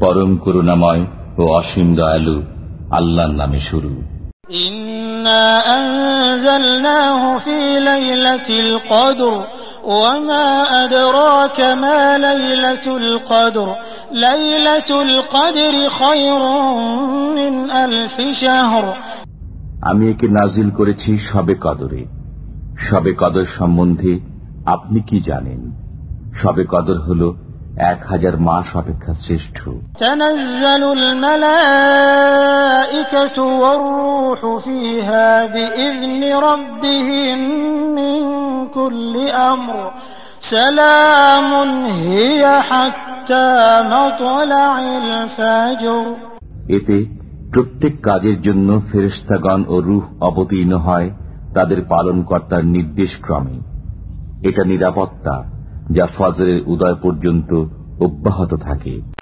পরম করুণাময় ও অসীম দয়ালু আল্লাহর নামে শুরু। আমি একে নাজিল করেছি সবে কদরে। সবে কদর সম্বন্ধে আপনি কি জানেন? সবে কদর হল এক হাজার মাস অপেক্ষা শ্রেষ্ঠ। এতে প্রত্যেক কাজের জন্য ফেরিস্তাগণ ও রুহ অবতীর্ণ হয় তাদের পালনকর্তার নির্দেশ ক্রমে এটা নিরাপত্তা। যা ফজরের উদয় পর্যন্ত অব্যাহত থাকে।